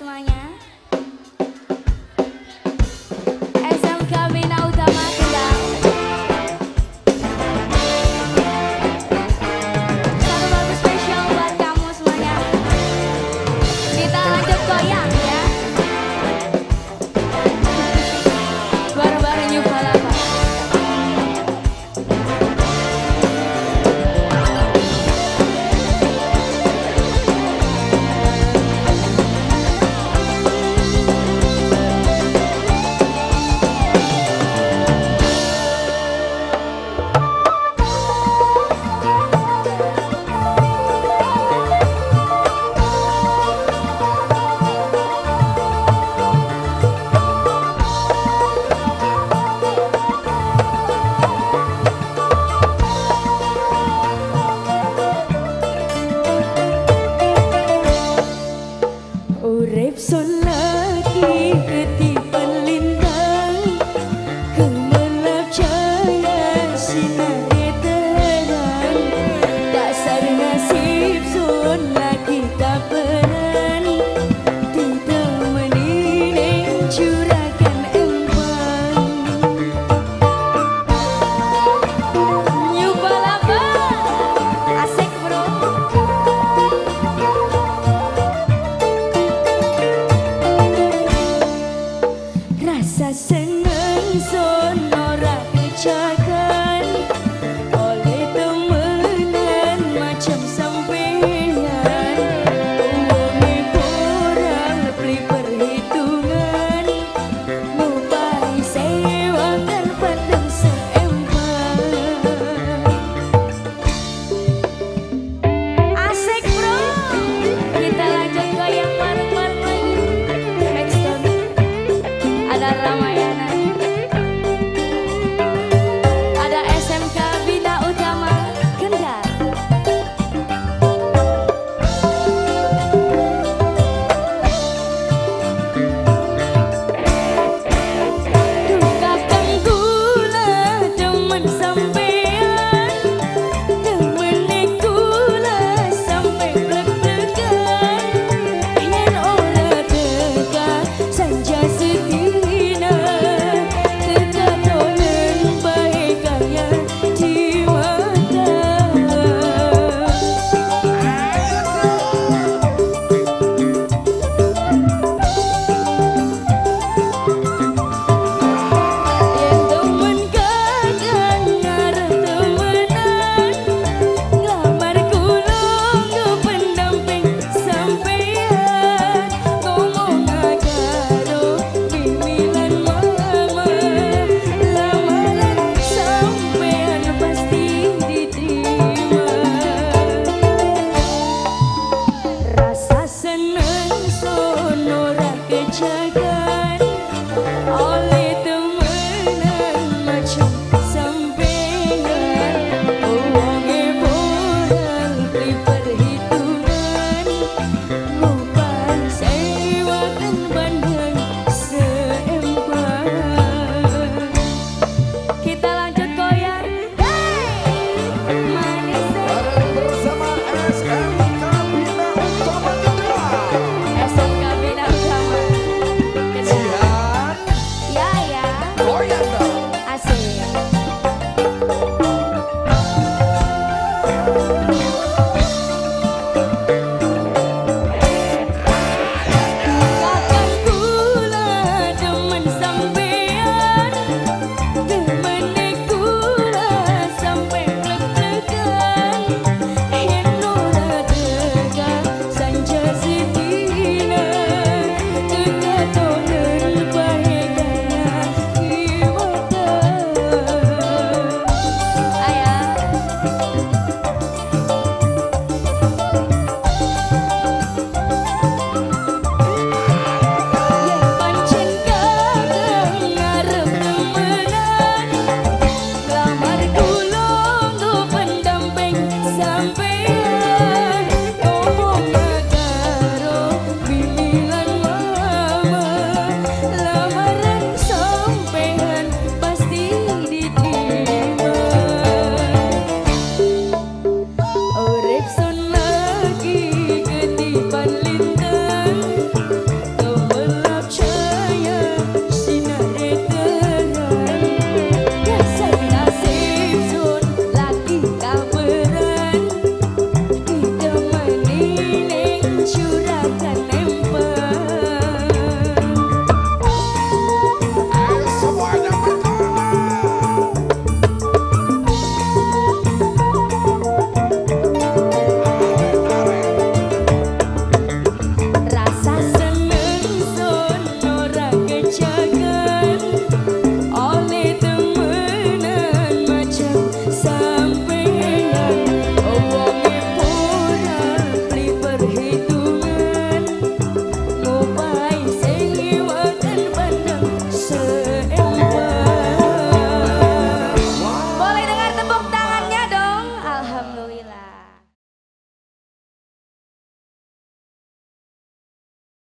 semuanya.